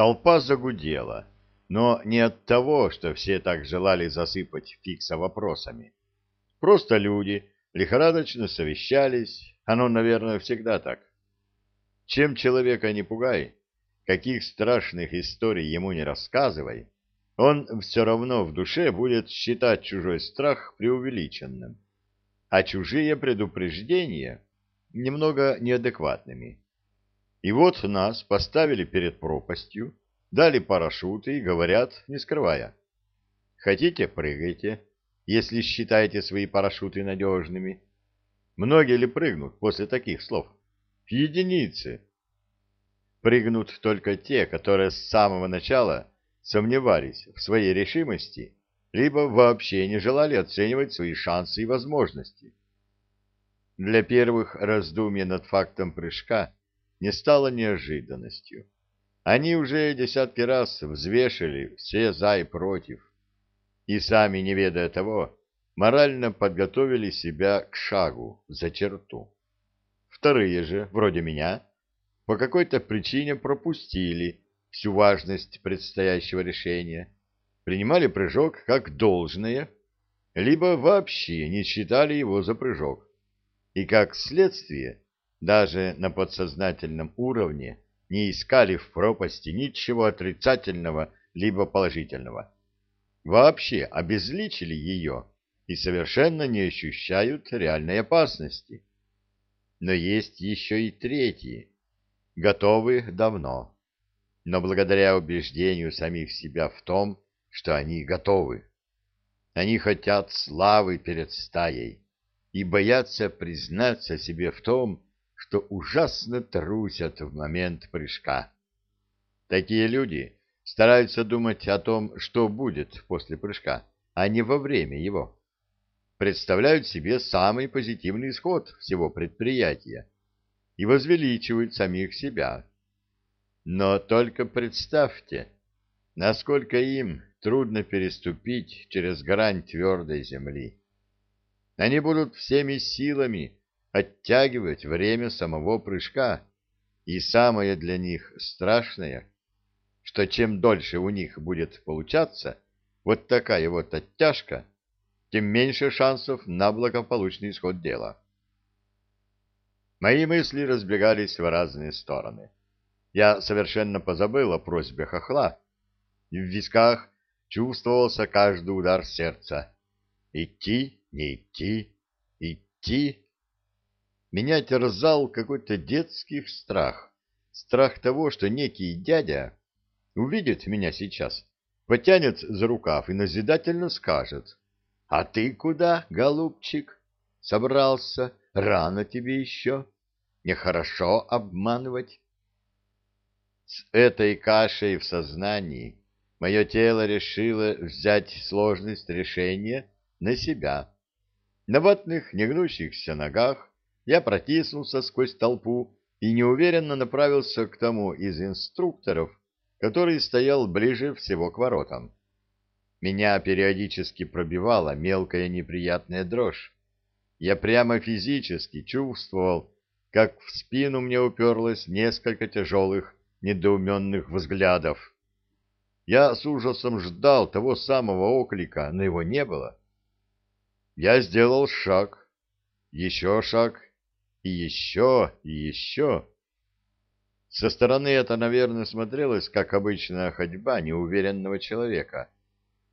Толпа загудела, но не от того, что все так желали засыпать Фикса вопросами. Просто люди лихорадочно совещались, оно, наверное, всегда так. Чем человека не пугай, каких страшных историй ему не рассказывай, он все равно в душе будет считать чужой страх преувеличенным, а чужие предупреждения немного неадекватными. И вот нас поставили перед пропастью, дали парашюты и говорят, не скрывая, хотите – прыгайте, если считаете свои парашюты надежными. Многие ли прыгнут после таких слов? Единицы. Прыгнут только те, которые с самого начала сомневались в своей решимости, либо вообще не желали оценивать свои шансы и возможности. Для первых раздумья над фактом прыжка не стало неожиданностью. Они уже десятки раз взвешивали все «за» и «против», и сами, не ведая того, морально подготовили себя к шагу за черту. Вторые же, вроде меня, по какой-то причине пропустили всю важность предстоящего решения, принимали прыжок как должное, либо вообще не считали его за прыжок. И как следствие, даже на подсознательном уровне не искали в пропасти ничего отрицательного либо положительного. Вообще обезличили ее и совершенно не ощущают реальной опасности. Но есть еще и третьи, готовы давно но благодаря убеждению самих себя в том, что они готовы. Они хотят славы перед стаей и боятся признаться себе в том, что ужасно трусят в момент прыжка. Такие люди стараются думать о том, что будет после прыжка, а не во время его. Представляют себе самый позитивный исход всего предприятия и возвеличивают самих себя но только представьте, насколько им трудно переступить через грань твердой земли. Они будут всеми силами оттягивать время самого прыжка, и самое для них страшное, что чем дольше у них будет получаться вот такая вот оттяжка, тем меньше шансов на благополучный исход дела. Мои мысли разбегались в разные стороны. Я совершенно позабыл о просьбе хохла. В висках чувствовался каждый удар сердца. Идти, не идти, идти. Меня терзал какой-то детский страх. Страх того, что некий дядя увидит меня сейчас, потянет за рукав и назидательно скажет. «А ты куда, голубчик? Собрался? Рано тебе еще. Нехорошо обманывать». С этой кашей в сознании мое тело решило взять сложность решения на себя. На ватных, негнущихся ногах я протиснулся сквозь толпу и неуверенно направился к тому из инструкторов, который стоял ближе всего к воротам. Меня периодически пробивала мелкая неприятная дрожь. Я прямо физически чувствовал, как в спину мне уперлось несколько тяжелых недоуменных взглядов. Я с ужасом ждал того самого оклика, но его не было. Я сделал шаг, еще шаг, и еще, и еще. Со стороны это, наверное, смотрелось, как обычная ходьба неуверенного человека.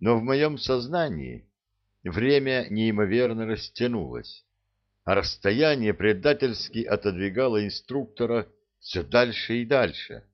Но в моем сознании время неимоверно растянулось, а расстояние предательски отодвигало инструктора все дальше и дальше.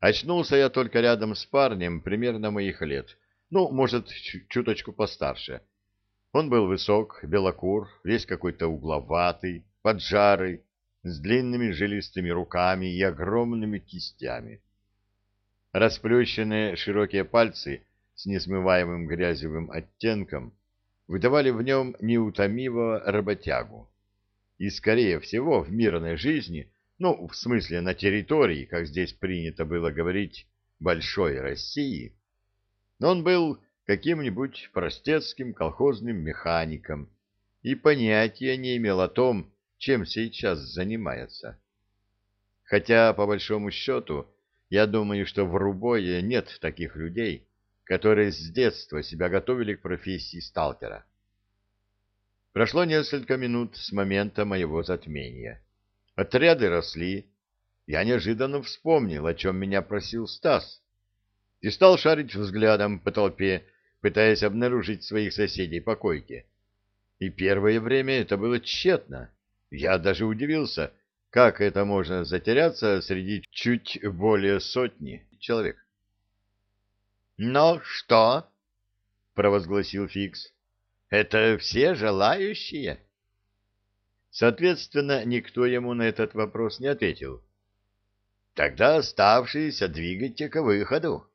Очнулся я только рядом с парнем примерно моих лет, ну, может, чуточку постарше. Он был высок, белокур, весь какой-то угловатый, поджарый, с длинными жилистыми руками и огромными кистями. Расплющенные широкие пальцы с несмываемым грязевым оттенком выдавали в нем неутомивого работягу. И, скорее всего, в мирной жизни ну, в смысле на территории, как здесь принято было говорить, большой России, он был каким-нибудь простецким колхозным механиком и понятия не имел о том, чем сейчас занимается. Хотя, по большому счету, я думаю, что в Рубое нет таких людей, которые с детства себя готовили к профессии сталкера. Прошло несколько минут с момента моего затмения. Отряды росли. Я неожиданно вспомнил, о чем меня просил Стас, и стал шарить взглядом по толпе, пытаясь обнаружить своих соседей по койке. И первое время это было тщетно. Я даже удивился, как это можно затеряться среди чуть более сотни человек. «Ну что?» — провозгласил Фикс. «Это все желающие?» Соответственно, никто ему на этот вопрос не ответил. «Тогда оставшиеся двигайте к выходу».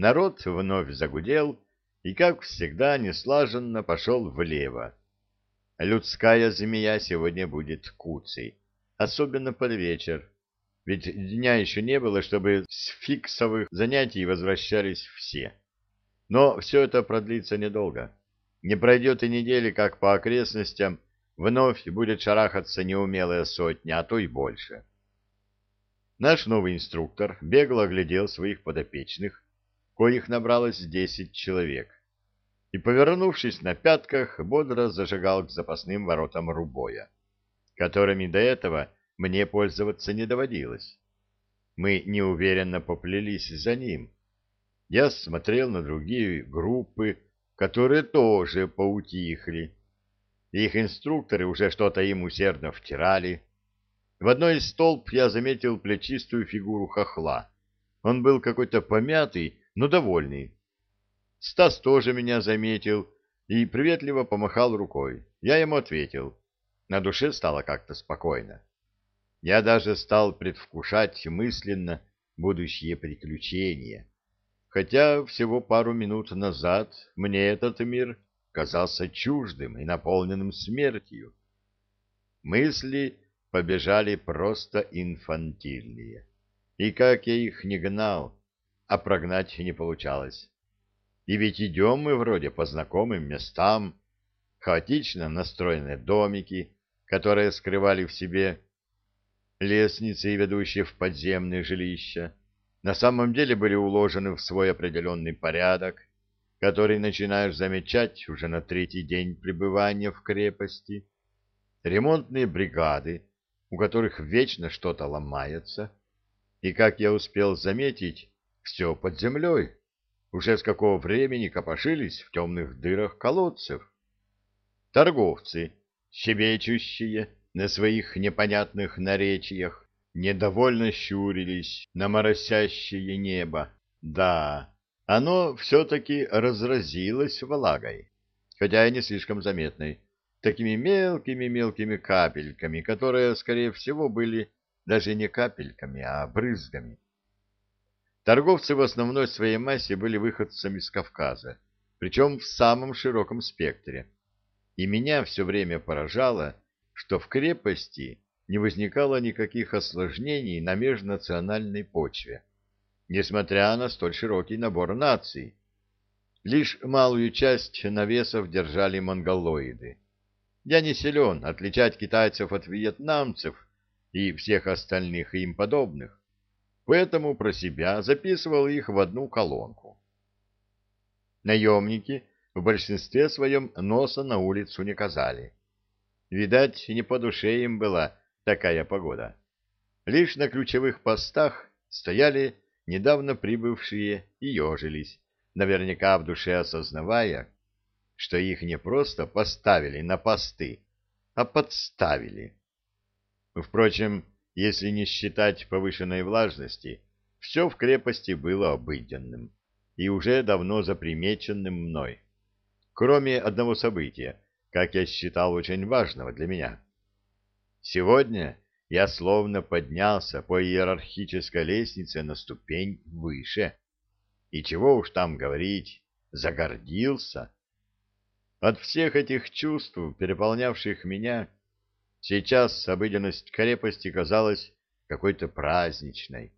Народ вновь загудел и, как всегда, неслаженно пошел влево. Людская змея сегодня будет куцей, особенно под вечер, ведь дня еще не было, чтобы с фиксовых занятий возвращались все. Но все это продлится недолго. Не пройдет и недели, как по окрестностям вновь будет шарахаться неумелая сотня, а то и больше. Наш новый инструктор бегло оглядел своих подопечных, коих набралось десять человек, и, повернувшись на пятках, бодро зажигал к запасным воротам рубоя, которыми до этого мне пользоваться не доводилось. Мы неуверенно поплелись за ним. Я смотрел на другие группы, которые тоже поутихли. Их инструкторы уже что-то им усердно втирали. В одной из столб я заметил плечистую фигуру хохла. Он был какой-то помятый, но довольный. Стас тоже меня заметил и приветливо помахал рукой. Я ему ответил. На душе стало как-то спокойно. Я даже стал предвкушать мысленно будущие приключения. Хотя всего пару минут назад мне этот мир казался чуждым и наполненным смертью. Мысли побежали просто инфантильные. И как я их не гнал, а прогнать не получалось. И ведь идем мы вроде по знакомым местам, хаотично настроенные домики, которые скрывали в себе лестницы, ведущие в подземные жилища, на самом деле были уложены в свой определенный порядок, который начинаешь замечать уже на третий день пребывания в крепости. Ремонтные бригады, у которых вечно что-то ломается, и, как я успел заметить, все под землей. Уже с какого времени копошились в темных дырах колодцев. Торговцы, щебечущие на своих непонятных наречиях, недовольно щурились на моросящее небо. Да, оно все-таки разразилось влагой, хотя и не слишком заметной, такими мелкими-мелкими капельками, которые, скорее всего, были даже не капельками, а брызгами. Торговцы в основной своей массе были выходцами из Кавказа, причем в самом широком спектре. И меня все время поражало, что в крепости не возникало никаких осложнений на межнациональной почве, несмотря на столь широкий набор наций. Лишь малую часть навесов держали монголоиды. Я не силен отличать китайцев от вьетнамцев и всех остальных им подобных, поэтому про себя записывал их в одну колонку. Наемники в большинстве своем носа на улицу не казали. Видать, не по душе им была такая погода. Лишь на ключевых постах стояли недавно прибывшие и ежились, наверняка в душе осознавая, что их не просто поставили на посты, а подставили. Впрочем, если не считать повышенной влажности, все в крепости было обыденным и уже давно запримеченным мной, кроме одного события, как я считал очень важного для меня. Сегодня я словно поднялся по иерархической лестнице на ступень выше. И чего уж там говорить, загордился. От всех этих чувств, переполнявших меня, Сейчас обыденность крепости казалась какой-то праздничной,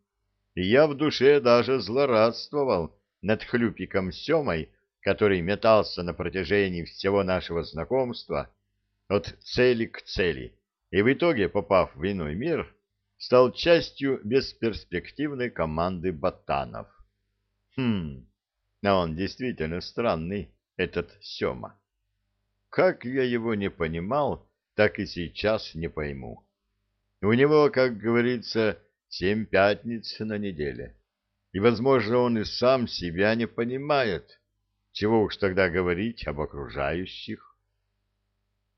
и я в душе даже злорадствовал над хлюпиком Семой, который метался на протяжении всего нашего знакомства от цели к цели, и в итоге, попав в иной мир, стал частью бесперспективной команды ботанов. Хм, а он действительно странный, этот Сема. Как я его не понимал, так и сейчас не пойму. У него, как говорится, семь пятниц на неделе. И, возможно, он и сам себя не понимает. Чего уж тогда говорить об окружающих?